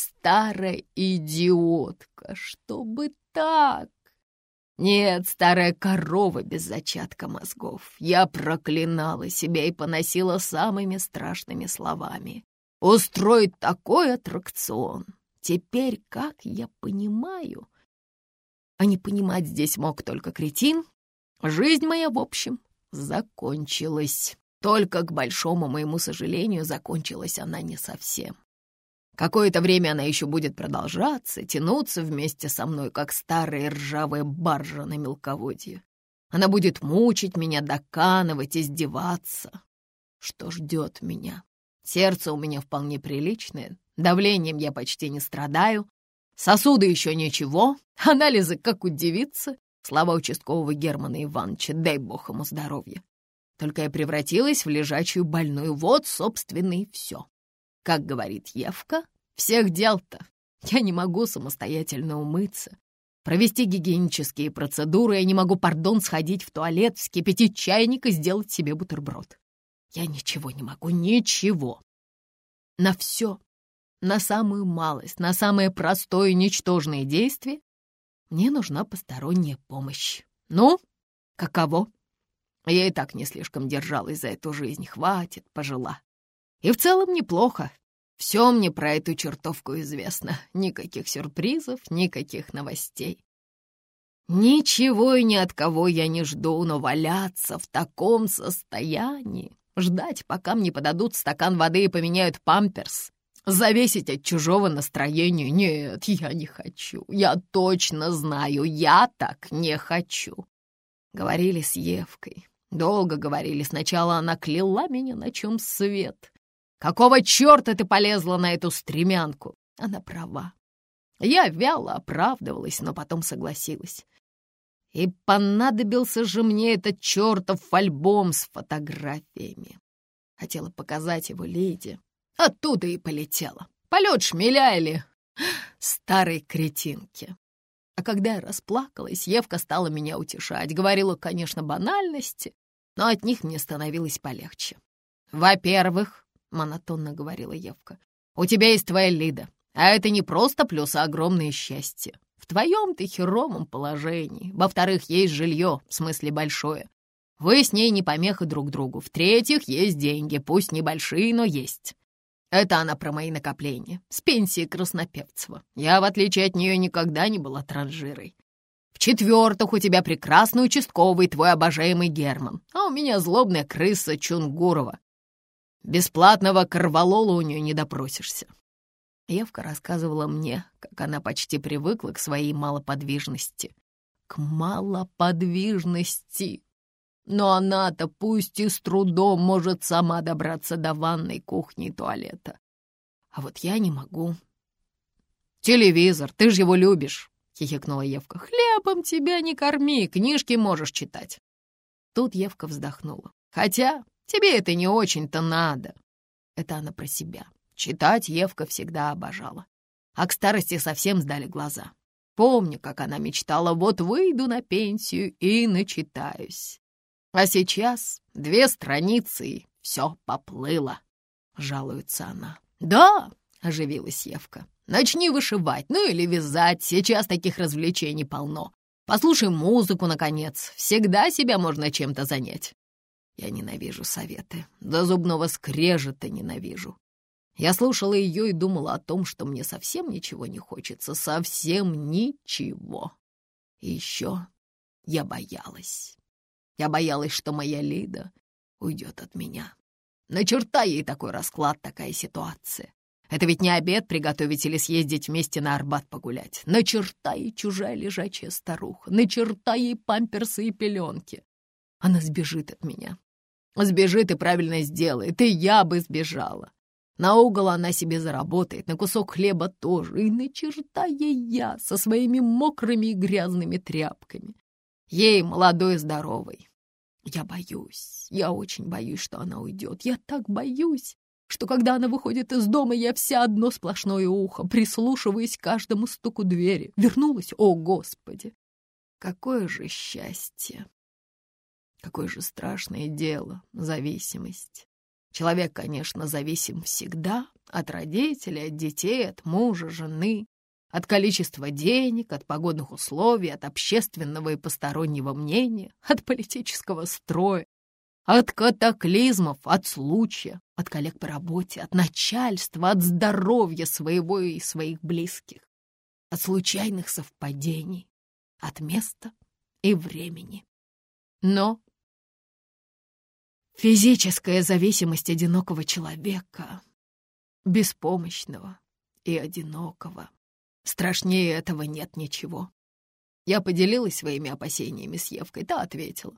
старая идиотка, чтобы так. Нет, старая корова без зачатка мозгов. Я проклинала себя и поносила самыми страшными словами. Устроить такой аттракцион. Теперь, как я понимаю... А не понимать здесь мог только кретин. Жизнь моя, в общем, закончилась. Только, к большому моему сожалению, закончилась она не совсем. Какое-то время она еще будет продолжаться, тянуться вместе со мной, как старая ржавая баржа на мелководье. Она будет мучить меня, доканывать, издеваться. Что ждет меня? Сердце у меня вполне приличное, давлением я почти не страдаю, сосуды еще ничего, анализы как у девицы. Слова участкового Германа Ивановича, дай бог ему здоровья. Только я превратилась в лежачую больную. Вот, собственно, и все. Как говорит Евка, всех дел-то. Я не могу самостоятельно умыться, провести гигиенические процедуры, я не могу, пардон, сходить в туалет, вскипятить чайник и сделать себе бутерброд. Я ничего не могу, ничего. На все, на самую малость, на самое простое ничтожное действие мне нужна посторонняя помощь. Ну, каково? Я и так не слишком держалась за эту жизнь. Хватит, пожила. И в целом неплохо. Все мне про эту чертовку известно. Никаких сюрпризов, никаких новостей. Ничего и ни от кого я не жду, но валяться в таком состоянии, ждать, пока мне подадут стакан воды и поменяют памперс, зависеть от чужого настроения, нет, я не хочу. Я точно знаю, я так не хочу. Говорили с Евкой. Долго говорили. Сначала она кляла меня, на чем свет. Какого черта ты полезла на эту стремянку? Она права. Я вяло оправдывалась, но потом согласилась. И понадобился же мне этот чертов альбом с фотографиями. Хотела показать его Лиде. Оттуда и полетела. Полет шмеля или старой кретинки. А когда я расплакалась, Евка стала меня утешать. Говорила, конечно, банальности, но от них мне становилось полегче. «Во-первых, — монотонно говорила Евка, — у тебя есть твоя Лида, а это не просто плюс, а огромное счастье. В твоем ты херовом положении. Во-вторых, есть жилье, в смысле большое. Вы с ней не помеха друг другу. В-третьих, есть деньги, пусть небольшие, но есть. Это она про мои накопления. С пенсии Краснопевцева. Я, в отличие от нее, никогда не была транжирой. В-четвертых, у тебя прекрасный участковый, твой обожаемый Герман, а у меня злобная крыса Чунгурова. Бесплатного корвалола у нее не допросишься. Евка рассказывала мне, как она почти привыкла к своей малоподвижности. К малоподвижности! Но она-то пусть и с трудом может сама добраться до ванной, кухни и туалета. А вот я не могу. «Телевизор, ты же его любишь!» — хихикнула Евка. «Хлебом тебя не корми, книжки можешь читать». Тут Евка вздохнула. «Хотя тебе это не очень-то надо». Это она про себя. Читать Евка всегда обожала. А к старости совсем сдали глаза. Помню, как она мечтала, вот выйду на пенсию и начитаюсь. А сейчас две страницы и все поплыло, жалуется она. «Да!» — оживилась Евка. Начни вышивать, ну или вязать, сейчас таких развлечений полно. Послушай музыку, наконец, всегда себя можно чем-то занять. Я ненавижу советы, до зубного скрежета ненавижу. Я слушала ее и думала о том, что мне совсем ничего не хочется, совсем ничего. И еще я боялась. Я боялась, что моя Лида уйдет от меня. На черта ей такой расклад, такая ситуация. Это ведь не обед приготовить или съездить вместе на Арбат погулять. На черта ей чужая лежачая старуха, на черта ей памперсы и пеленки. Она сбежит от меня. Сбежит и правильно сделает, и я бы сбежала. На угол она себе заработает, на кусок хлеба тоже, и на черта ей я со своими мокрыми и грязными тряпками. Ей молодой и здоровой. Я боюсь, я очень боюсь, что она уйдет. Я так боюсь что когда она выходит из дома, я вся одно сплошное ухо, прислушиваясь к каждому стуку двери. Вернулась? О, Господи! Какое же счастье! Какое же страшное дело — зависимость. Человек, конечно, зависим всегда, От родителей, от детей, от мужа, жены, от количества денег, от погодных условий, от общественного и постороннего мнения, от политического строя, от катаклизмов, от случая, от коллег по работе, от начальства, от здоровья своего и своих близких, от случайных совпадений, от места и времени. Но физическая зависимость одинокого человека, беспомощного и одинокого, страшнее этого нет ничего. Я поделилась своими опасениями с Евкой, та ответила.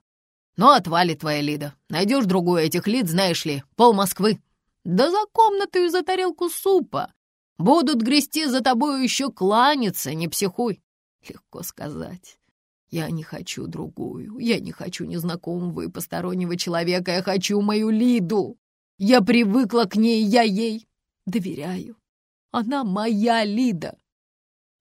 Ну, отвали твоя Лида. Найдешь другую этих Лид, знаешь ли, пол Москвы. Да за комнату и за тарелку супа. Будут грести за тобой еще кланяться, не психуй. Легко сказать. Я не хочу другую, я не хочу незнакомого и постороннего человека, я хочу мою Лиду. Я привыкла к ней, я ей доверяю. Она моя Лида.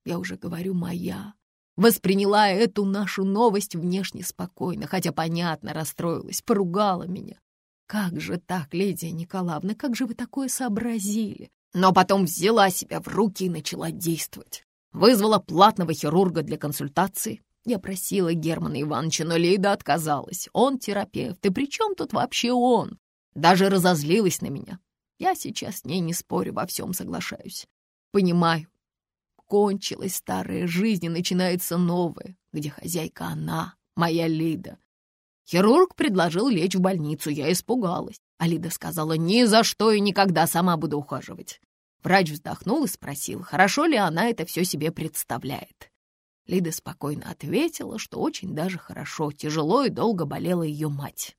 Я уже говорю «моя», восприняла эту нашу новость внешне спокойно, хотя, понятно, расстроилась, поругала меня. Как же так, Лидия Николаевна, как же вы такое сообразили? Но потом взяла себя в руки и начала действовать. Вызвала платного хирурга для консультации. Я просила Германа Ивановича, но Лида отказалась. Он терапевт, и при чем тут вообще он? Даже разозлилась на меня. Я сейчас с ней не спорю, во всем соглашаюсь. Понимаю, Кончилась старая жизнь и начинается новая, где хозяйка она, моя Лида. Хирург предложил лечь в больницу, я испугалась. А Лида сказала, ни за что и никогда сама буду ухаживать. Врач вздохнул и спросил, хорошо ли она это все себе представляет. Лида спокойно ответила, что очень даже хорошо, тяжело и долго болела ее мать.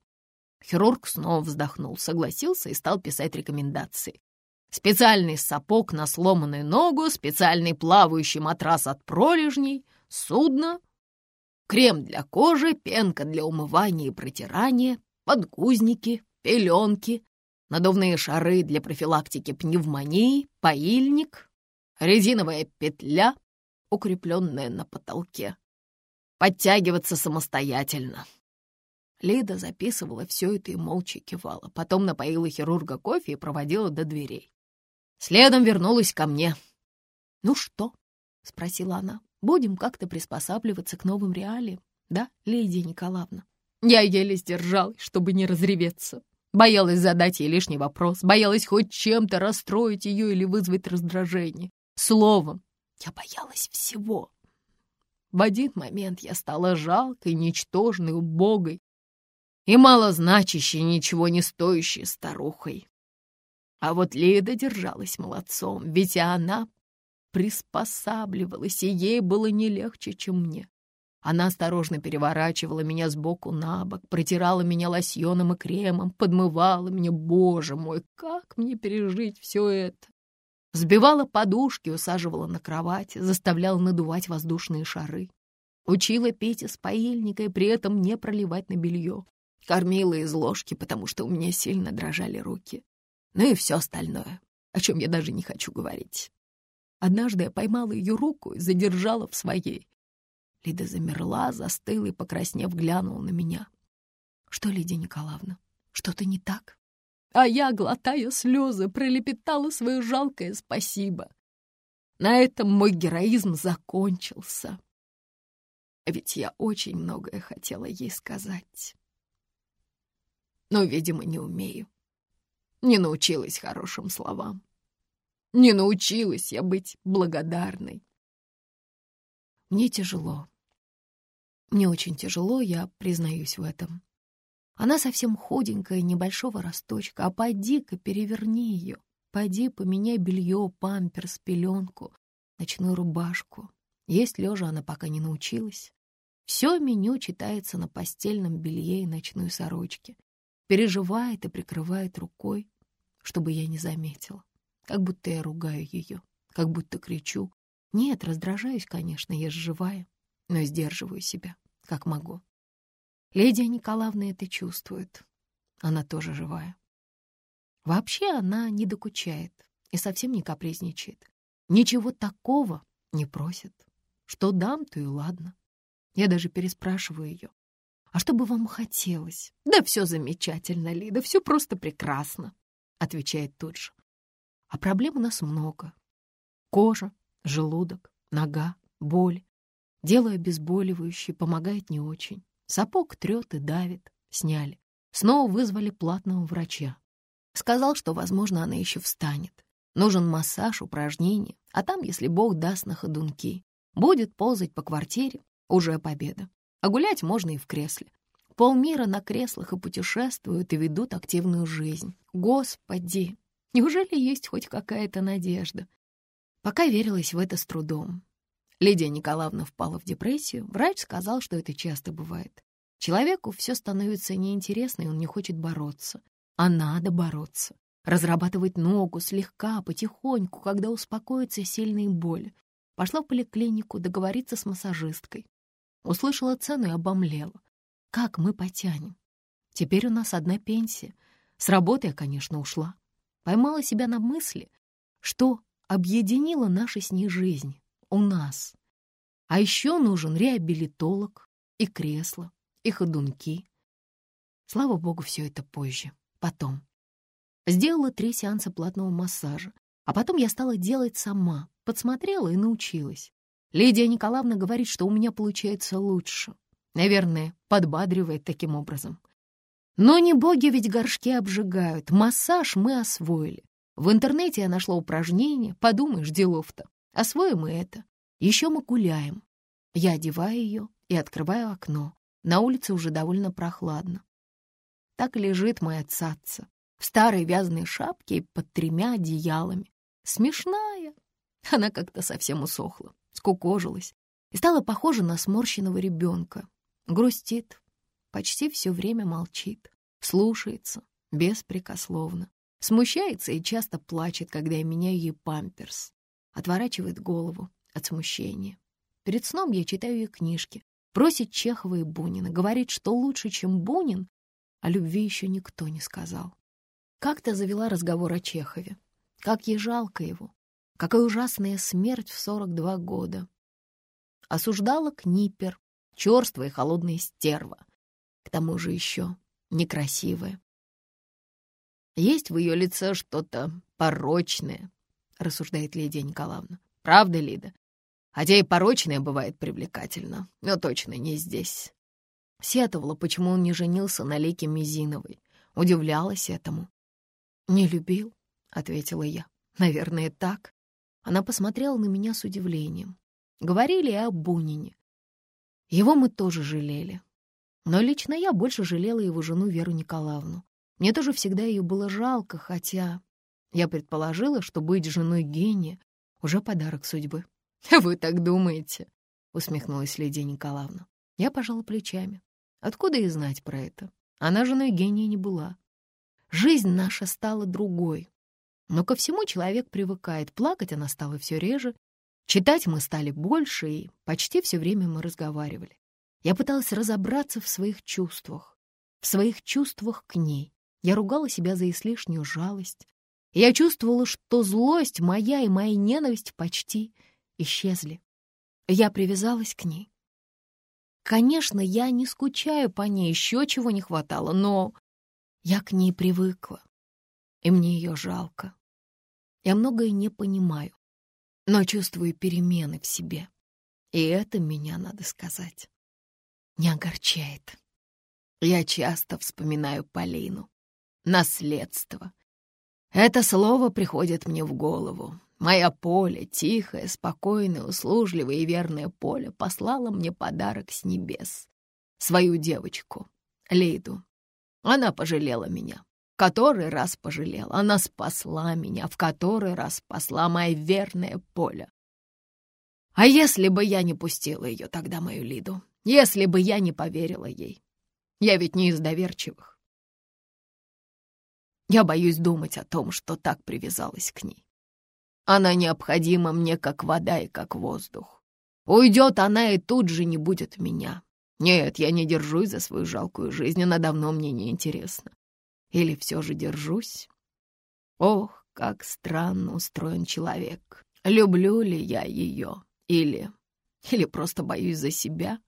Хирург снова вздохнул, согласился и стал писать рекомендации специальный сапог на сломанную ногу, специальный плавающий матрас от пролежней, судно, крем для кожи, пенка для умывания и протирания, подгузники, пеленки, надувные шары для профилактики пневмонии, поильник, резиновая петля, укрепленная на потолке. Подтягиваться самостоятельно. Лида записывала все это и молча кивала. Потом напоила хирурга кофе и проводила до дверей. Следом вернулась ко мне. «Ну что?» — спросила она. «Будем как-то приспосабливаться к новым реалиям, да, Лидия Николаевна?» Я еле сдержалась, чтобы не разреветься. Боялась задать ей лишний вопрос, боялась хоть чем-то расстроить ее или вызвать раздражение. Словом, я боялась всего. В один момент я стала жалкой, ничтожной, убогой и малозначащей, ничего не стоящей старухой. А вот Лида держалась молодцом, ведь и она приспосабливалась, и ей было не легче, чем мне. Она осторожно переворачивала меня сбоку на бок, протирала меня лосьоном и кремом, подмывала меня. Боже мой, как мне пережить все это? Сбивала подушки, усаживала на кровать, заставляла надувать воздушные шары. Учила пить из паильника и при этом не проливать на белье. Кормила из ложки, потому что у меня сильно дрожали руки ну и все остальное, о чем я даже не хочу говорить. Однажды я поймала ее руку и задержала в своей. Лида замерла, застыла и, покраснев, глянула на меня. «Что, Лидия Николаевна, что-то не так?» А я, глотая слезы, пролепетала свое жалкое спасибо. На этом мой героизм закончился. Ведь я очень многое хотела ей сказать. Но, видимо, не умею. Не научилась хорошим словам. Не научилась я быть благодарной. Мне тяжело. Мне очень тяжело, я признаюсь в этом. Она совсем худенькая, небольшого росточка, а поди-ка переверни ее. Поди поменяй белье, памперс, пеленку, ночную рубашку. Есть лежа она пока не научилась. Все меню читается на постельном белье и ночной сорочке. Переживает и прикрывает рукой чтобы я не заметила. Как будто я ругаю ее, как будто кричу. Нет, раздражаюсь, конечно, я же живая, но сдерживаю себя, как могу. Лидия Николаевна это чувствует. Она тоже живая. Вообще она не докучает и совсем не капризничает. Ничего такого не просит. Что дам, то и ладно. Я даже переспрашиваю ее. А что бы вам хотелось? Да все замечательно, Лида, все просто прекрасно отвечает тут же. А проблем у нас много. Кожа, желудок, нога, боль. Делаю обезболивающее, помогает не очень. Сапог трет и давит. Сняли. Снова вызвали платного врача. Сказал, что, возможно, она еще встанет. Нужен массаж, упражнения, а там, если Бог даст на ходунки, будет ползать по квартире, уже победа. А гулять можно и в кресле. Полмира на креслах и путешествуют, и ведут активную жизнь. Господи, неужели есть хоть какая-то надежда? Пока верилась в это с трудом. Лидия Николаевна впала в депрессию. Врач сказал, что это часто бывает. Человеку все становится неинтересно, и он не хочет бороться. А надо бороться. Разрабатывать ногу слегка, потихоньку, когда успокоятся сильные боли. Пошла в поликлинику договориться с массажисткой. Услышала цену и обомлела. Как мы потянем? Теперь у нас одна пенсия. С работы я, конечно, ушла. Поймала себя на мысли, что объединила наши с ней жизни. У нас. А еще нужен реабилитолог и кресло, и ходунки. Слава богу, все это позже, потом. Сделала три сеанса платного массажа, а потом я стала делать сама, подсмотрела и научилась. Лидия Николаевна говорит, что у меня получается лучше. Наверное, подбадривает таким образом. Но не боги ведь горшки обжигают. Массаж мы освоили. В интернете я нашла упражнение. Подумаешь, делов-то. Освоим и это. Еще мы гуляем. Я одеваю ее и открываю окно. На улице уже довольно прохладно. Так лежит моя цаца в старой вязаной шапке и под тремя одеялами. Смешная. Она как-то совсем усохла, скукожилась и стала похожа на сморщенного ребенка. Грустит, почти все время молчит, слушается беспрекословно, смущается и часто плачет, когда я меняю ей памперс, отворачивает голову от смущения. Перед сном я читаю ей книжки, просит Чехова и Бунина, говорит, что лучше, чем Бунин, о любви еще никто не сказал. Как-то завела разговор о Чехове. Как ей жалко его. Какая ужасная смерть в 42 года. Осуждала Книпер, черствая и холодная стерва. К тому же еще некрасивая. Есть в ее лице что-то порочное, рассуждает Лидия Николаевна. Правда, Лида? Хотя и порочное бывает привлекательно, но точно не здесь. Сетовала, почему он не женился на Леке Мизиновой. Удивлялась этому. «Не любил», — ответила я. «Наверное, так». Она посмотрела на меня с удивлением. Говорили и о Бунине. Его мы тоже жалели. Но лично я больше жалела его жену Веру Николаевну. Мне тоже всегда ее было жалко, хотя я предположила, что быть женой гения — уже подарок судьбы. «Вы так думаете?» — усмехнулась Лидия Николаевна. Я пожала плечами. Откуда и знать про это? Она женой гения не была. Жизнь наша стала другой. Но ко всему человек привыкает. Плакать она стала все реже. Читать мы стали больше, и почти все время мы разговаривали. Я пыталась разобраться в своих чувствах, в своих чувствах к ней. Я ругала себя за излишнюю жалость. Я чувствовала, что злость моя и моя ненависть почти исчезли. Я привязалась к ней. Конечно, я не скучаю по ней, еще чего не хватало, но я к ней привыкла, и мне ее жалко. Я многое не понимаю, но чувствую перемены в себе. И это меня, надо сказать, не огорчает. Я часто вспоминаю Полину. Наследство. Это слово приходит мне в голову. Моя поле, тихое, спокойное, услужливое и верное поле, послала мне подарок с небес. Свою девочку, Лейду, она пожалела меня. Который раз пожалела. Она спасла меня, в который раз спасла моя верная Поля. А если бы я не пустила ее тогда, мою Лиду? Если бы я не поверила ей? Я ведь не из доверчивых. Я боюсь думать о том, что так привязалась к ней. Она необходима мне, как вода и как воздух. Уйдет она, и тут же не будет меня. Нет, я не держусь за свою жалкую жизнь, она давно мне не интересна. Или все же держусь? Ох, как странно устроен человек. Люблю ли я ее? Или... Или просто боюсь за себя?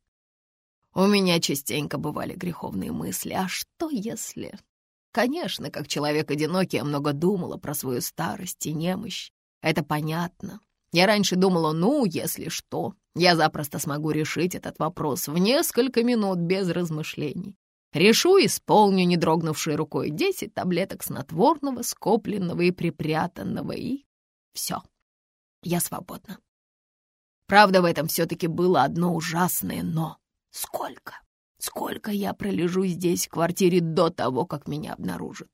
У меня частенько бывали греховные мысли. А что если... Конечно, как человек одинокий, я много думала про свою старость и немощь. Это понятно. Я раньше думала, ну, если что, я запросто смогу решить этот вопрос в несколько минут без размышлений. Решу, исполню, не дрогнувшей рукой, десять таблеток снотворного, скопленного и припрятанного, и все. Я свободна. Правда, в этом все-таки было одно ужасное «но». Сколько? Сколько я пролежу здесь, в квартире, до того, как меня обнаружат?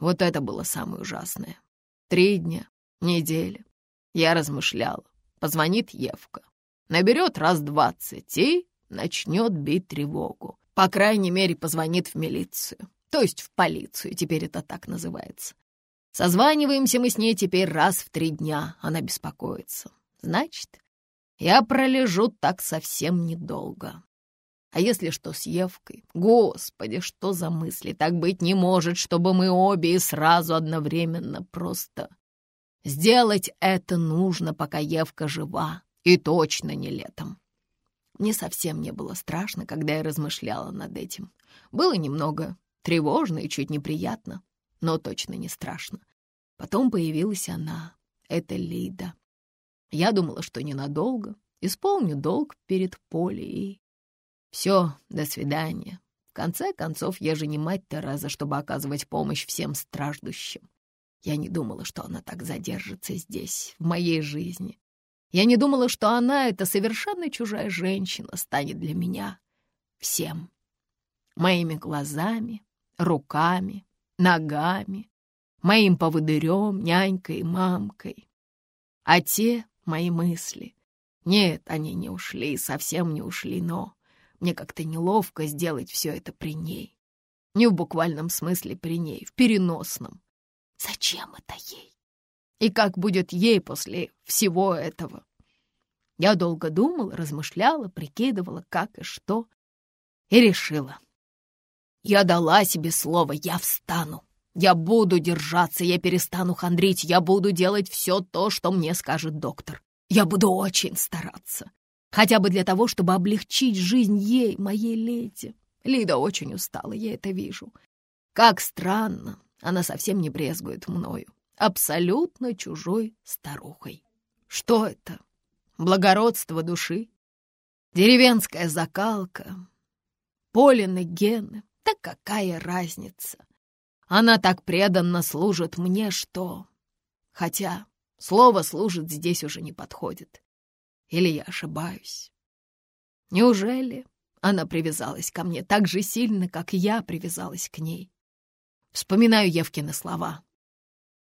Вот это было самое ужасное. Три дня, неделя. Я размышляла. Позвонит Евка. Наберет раз двадцать и начнет бить тревогу. По крайней мере, позвонит в милицию. То есть в полицию, теперь это так называется. Созваниваемся мы с ней теперь раз в три дня. Она беспокоится. Значит, я пролежу так совсем недолго. А если что с Евкой? Господи, что за мысли? Так быть не может, чтобы мы обе и сразу одновременно просто... Сделать это нужно, пока Евка жива, и точно не летом. Мне совсем не было страшно, когда я размышляла над этим. Было немного тревожно и чуть неприятно, но точно не страшно. Потом появилась она, это Лида. Я думала, что ненадолго, исполню долг перед Полей. Все, до свидания. В конце концов, я же не мать Тереза, чтобы оказывать помощь всем страждущим. Я не думала, что она так задержится здесь, в моей жизни. Я не думала, что она, эта совершенно чужая женщина, станет для меня всем. Моими глазами, руками, ногами, моим поводырем, нянькой, мамкой. А те мои мысли. Нет, они не ушли, совсем не ушли, но мне как-то неловко сделать все это при ней. Не в буквальном смысле при ней, в переносном. Зачем это ей? И как будет ей после всего этого? Я долго думала, размышляла, прикидывала, как и что, и решила. Я дала себе слово, я встану. Я буду держаться, я перестану хандрить, я буду делать все то, что мне скажет доктор. Я буду очень стараться. Хотя бы для того, чтобы облегчить жизнь ей, моей леди. Лида очень устала, я это вижу. Как странно, она совсем не брезгует мною. Абсолютно чужой старухой. Что это? Благородство души? Деревенская закалка? Полины гены? Да какая разница? Она так преданно служит мне, что... Хотя слово «служит» здесь уже не подходит. Или я ошибаюсь? Неужели она привязалась ко мне так же сильно, как я привязалась к ней? Вспоминаю Евкины слова.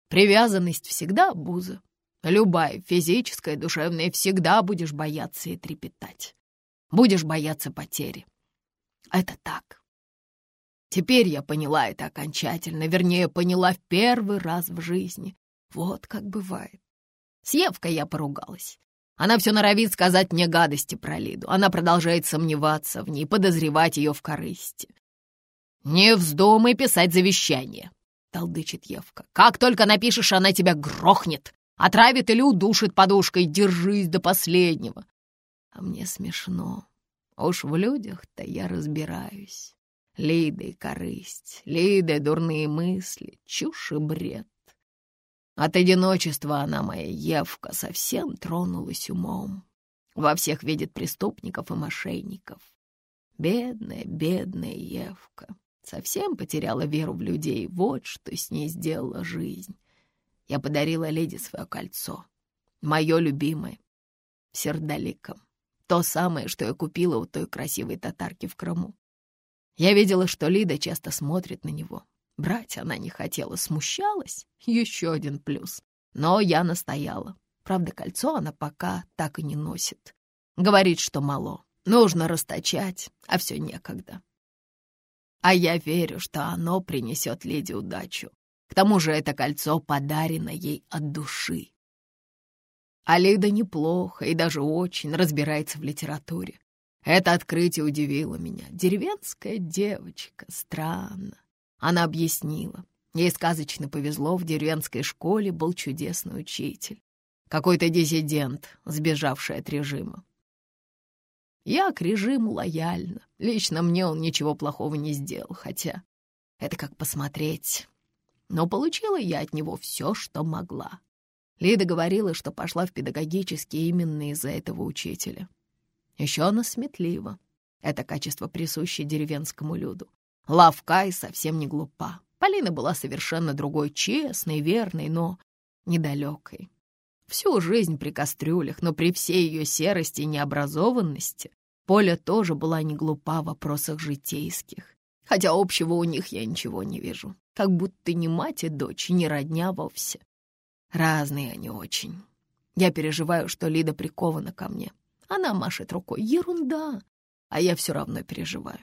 Привязанность всегда обуза. Любая, физическая, душевная, всегда будешь бояться и трепетать. Будешь бояться потери. Это так. Теперь я поняла это окончательно, вернее, поняла в первый раз в жизни. Вот как бывает. С Евкой я поругалась. Она все норовит сказать мне гадости про Лиду. Она продолжает сомневаться в ней, подозревать ее в корысти. «Не вздумай писать завещание», — толдычит Евка. «Как только напишешь, она тебя грохнет, отравит или удушит подушкой. Держись до последнего». А мне смешно. Уж в людях-то я разбираюсь. Лида и корысть, Лида и дурные мысли, чушь и бред. От одиночества она, моя Евка, совсем тронулась умом. Во всех видит преступников и мошенников. Бедная, бедная Евка. Совсем потеряла веру в людей. Вот что с ней сделала жизнь. Я подарила леди свое кольцо. Мое любимое. Сердоликом. То самое, что я купила у той красивой татарки в Крыму. Я видела, что Лида часто смотрит на него. Брать она не хотела, смущалась. Еще один плюс. Но я настояла. Правда, кольцо она пока так и не носит. Говорит, что мало. Нужно расточать, а все некогда. А я верю, что оно принесет леди удачу. К тому же это кольцо подарено ей от души. А Лида неплохо и даже очень разбирается в литературе. Это открытие удивило меня. Деревенская девочка, странно. Она объяснила. Ей сказочно повезло, в деревенской школе был чудесный учитель. Какой-то диссидент, сбежавший от режима. Я к режиму лояльна. Лично мне он ничего плохого не сделал, хотя... Это как посмотреть. Но получила я от него все, что могла. Лида говорила, что пошла в педагогический именно из-за этого учителя. Еще она сметлива. Это качество присуще деревенскому люду. Лавка и совсем не глупа. Полина была совершенно другой, честной, верной, но недалекой. Всю жизнь при кастрюлях, но при всей ее серости и необразованности Поля тоже была не глупа в вопросах житейских. Хотя общего у них я ничего не вижу. Как будто не мать и дочь, не родня вовсе. Разные они очень. Я переживаю, что Лида прикована ко мне. Она машет рукой. Ерунда. А я все равно переживаю.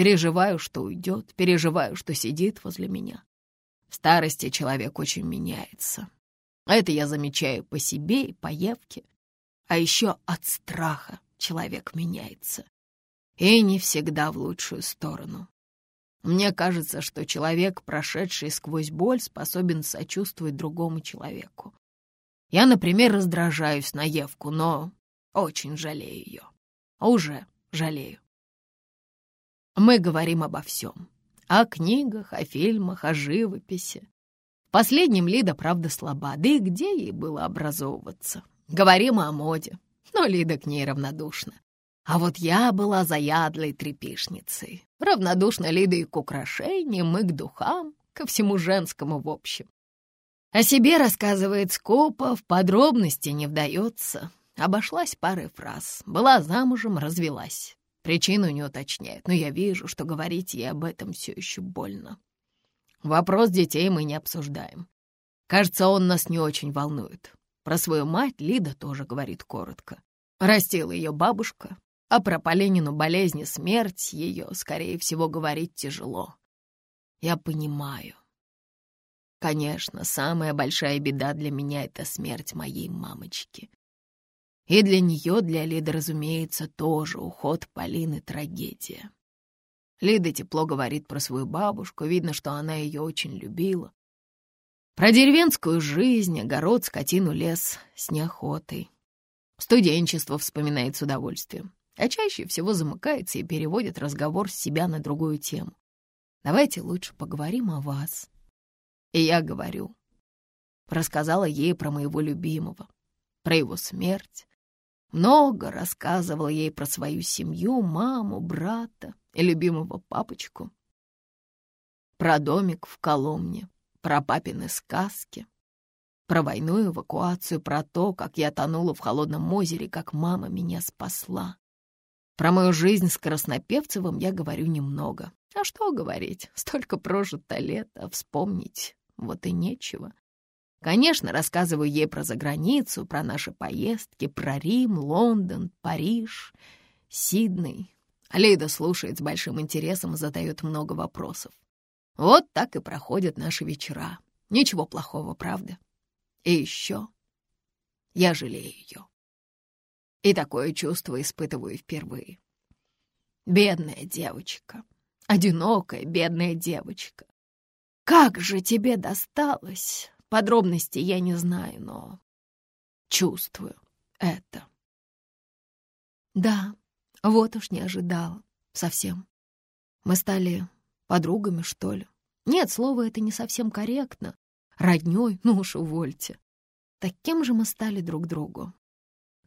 Переживаю, что уйдет, переживаю, что сидит возле меня. В старости человек очень меняется. Это я замечаю по себе и по Евке. А еще от страха человек меняется. И не всегда в лучшую сторону. Мне кажется, что человек, прошедший сквозь боль, способен сочувствовать другому человеку. Я, например, раздражаюсь на Евку, но очень жалею ее. Уже жалею. Мы говорим обо всем. О книгах, о фильмах, о живописи. В последнем Лида, правда, слаба, да и где ей было образовываться? Говорим о моде, но Лида к ней равнодушна. А вот я была заядлой трепишницей. Равнодушна Лида и к украшениям, и к духам, ко всему женскому в общем. О себе рассказывает скупо, в подробности не вдается. Обошлась парой фраз. Была замужем, развелась. Причину не уточняет, но я вижу, что говорить ей об этом все еще больно. Вопрос детей мы не обсуждаем. Кажется, он нас не очень волнует. Про свою мать Лида тоже говорит коротко. Растила ее бабушка, а про Поленину болезнь и смерть ее, скорее всего, говорить тяжело. Я понимаю. Конечно, самая большая беда для меня — это смерть моей мамочки. И для нее, для Лиды, разумеется, тоже уход Полины — трагедия. Лида тепло говорит про свою бабушку, видно, что она ее очень любила. Про деревенскую жизнь, огород, скотину, лес с неохотой. Студенчество вспоминает с удовольствием а чаще всего замыкается и переводит разговор с себя на другую тему. Давайте лучше поговорим о вас. И я говорю. Рассказала ей про моего любимого, про его смерть. Много рассказывала ей про свою семью, маму, брата и любимого папочку. Про домик в Коломне, про папины сказки, про войну и эвакуацию, про то, как я тонула в холодном озере, как мама меня спасла. Про мою жизнь с Краснопевцевым я говорю немного. А что говорить? Столько прожито лет, а вспомнить вот и нечего. Конечно, рассказываю ей про заграницу, про наши поездки, про Рим, Лондон, Париж, Сидней. Лейда слушает с большим интересом и задает много вопросов. Вот так и проходят наши вечера. Ничего плохого, правда? И еще я жалею ее. И такое чувство испытываю впервые. Бедная девочка, одинокая бедная девочка. Как же тебе досталось? Подробностей я не знаю, но чувствую это. Да, вот уж не ожидала. Совсем. Мы стали подругами, что ли? Нет, слово это не совсем корректно. Роднёй, ну уж увольте. Так кем же мы стали друг другу?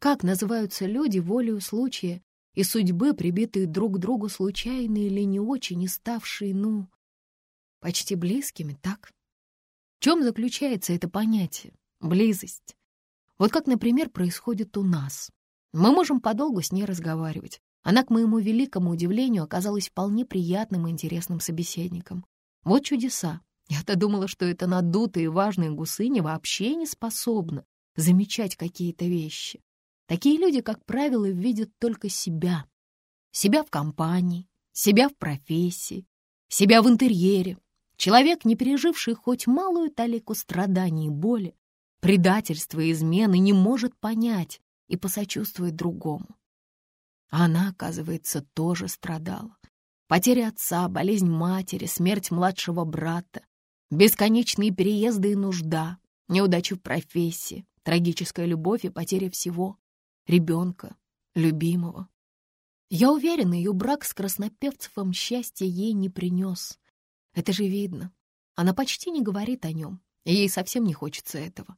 Как называются люди волею случая и судьбы, прибитые друг к другу случайно или не очень, и ставшие, ну, почти близкими, так? Чем заключается это понятие — близость? Вот как, например, происходит у нас. Мы можем подолгу с ней разговаривать. Она, к моему великому удивлению, оказалась вполне приятным и интересным собеседником. Вот чудеса. Я-то думала, что это надутые важные гусыни вообще не способны замечать какие-то вещи. Такие люди, как правило, видят только себя. Себя в компании, себя в профессии, себя в интерьере. Человек, не переживший хоть малую талику страданий и боли, предательства и измены, не может понять и посочувствовать другому. А она, оказывается, тоже страдала. Потеря отца, болезнь матери, смерть младшего брата, бесконечные переезды и нужда, неудачи в профессии, трагическая любовь и потеря всего ребенка, любимого. Я уверена, ее брак с Краснопевцевым счастья ей не принес. Это же видно. Она почти не говорит о нем, ей совсем не хочется этого.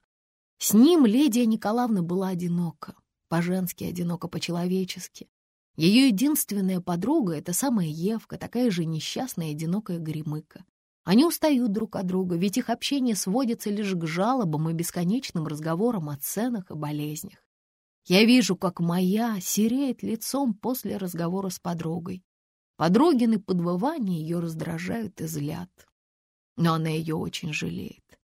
С ним Лидия Николаевна была одинока, по-женски одинока, по-человечески. Ее единственная подруга — это самая Евка, такая же несчастная одинокая гремыка. Они устают друг от друга, ведь их общение сводится лишь к жалобам и бесконечным разговорам о ценах и болезнях. Я вижу, как моя сереет лицом после разговора с подругой. Подругины подвывания ее раздражают и злят. Но она ее очень жалеет.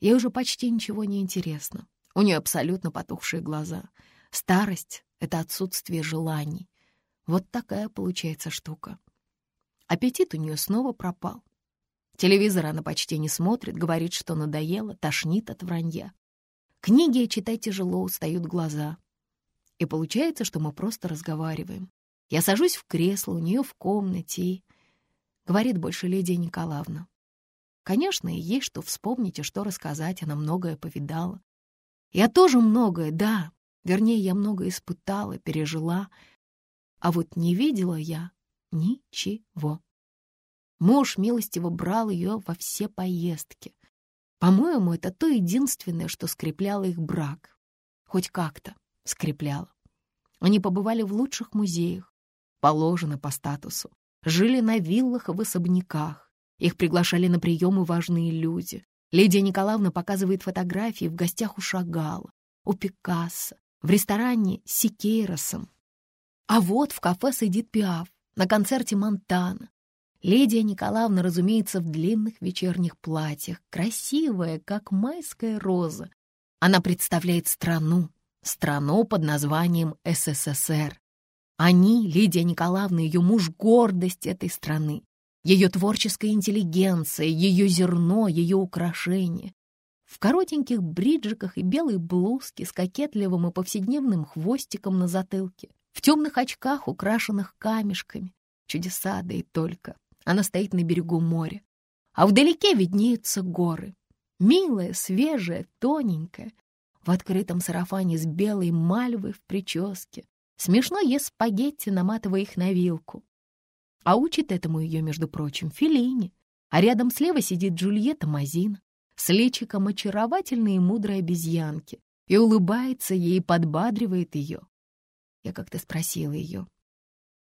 Ей уже почти ничего не интересно. У нее абсолютно потухшие глаза. Старость — это отсутствие желаний. Вот такая получается штука. Аппетит у нее снова пропал. Телевизор она почти не смотрит, говорит, что надоело, тошнит от вранья. Книги читать тяжело, устают глаза. И получается, что мы просто разговариваем. Я сажусь в кресло у нее в комнате и... Говорит больше Лидия Николаевна. Конечно, и есть что вспомнить и что рассказать, она многое повидала. Я тоже многое, да, вернее, я многое испытала, пережила, а вот не видела я ничего. Муж милостиво брал ее во все поездки. По-моему, это то единственное, что скрепляло их брак. Хоть как-то скрепляло. Они побывали в лучших музеях, положено по статусу, жили на виллах в особняках. Их приглашали на приемы важные люди. Лидия Николаевна показывает фотографии в гостях у Шагала, у Пикассо, в ресторане Сикейросом, а вот в кафе сидит Пиаф, на концерте Монтана. Лидия Николаевна, разумеется, в длинных вечерних платьях, красивая, как майская роза. Она представляет страну, страну под названием СССР. Они, Лидия Николаевна, ее муж, гордость этой страны, ее творческая интеллигенция, ее зерно, ее украшения. В коротеньких бриджиках и белой блузке с кокетливым и повседневным хвостиком на затылке в темных очках, украшенных камешками. Чудеса, да и только. Она стоит на берегу моря. А вдалеке виднеются горы. Милая, свежая, тоненькая. В открытом сарафане с белой мальвой в прическе. Смешно ест спагетти, наматывая их на вилку. А учит этому ее, между прочим, Филини. А рядом слева сидит Джульетта Мазина с личиком очаровательной и мудрой обезьянки и улыбается ей и подбадривает ее. Я как-то спросила ее,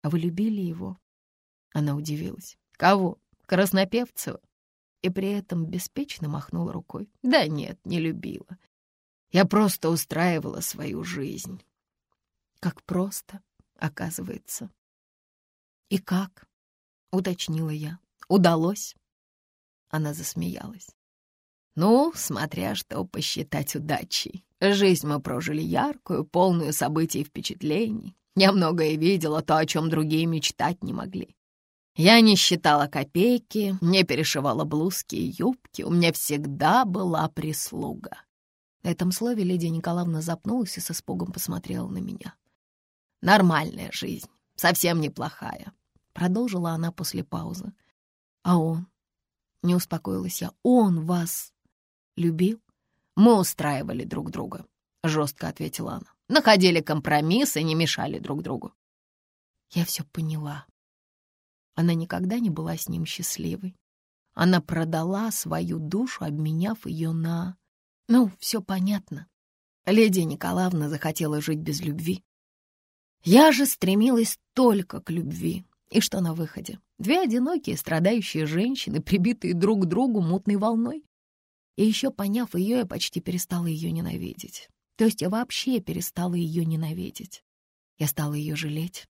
«А вы любили его?» Она удивилась. «Кого? Краснопевцева?» И при этом беспечно махнула рукой. «Да нет, не любила. Я просто устраивала свою жизнь». Как просто, оказывается. «И как?» — уточнила я. «Удалось?» Она засмеялась. «Ну, смотря что посчитать удачей. Жизнь мы прожили яркую, полную событий и впечатлений. Я многое видела, то, о чем другие мечтать не могли. Я не считала копейки, не перешивала блузки и юбки, у меня всегда была прислуга. На этом слове Лидия Николаевна запнулась и с испугом посмотрела на меня. «Нормальная жизнь, совсем неплохая», — продолжила она после паузы. «А он?» — не успокоилась я. «Он вас любил?» «Мы устраивали друг друга», — жестко ответила она. «Находили компромисс и не мешали друг другу». Я все поняла. Она никогда не была с ним счастливой. Она продала свою душу, обменяв ее на... Ну, все понятно. Леди Николаевна захотела жить без любви. Я же стремилась только к любви. И что на выходе? Две одинокие, страдающие женщины, прибитые друг к другу мутной волной. И еще поняв ее, я почти перестала ее ненавидеть. То есть я вообще перестала ее ненавидеть. Я стала ее жалеть.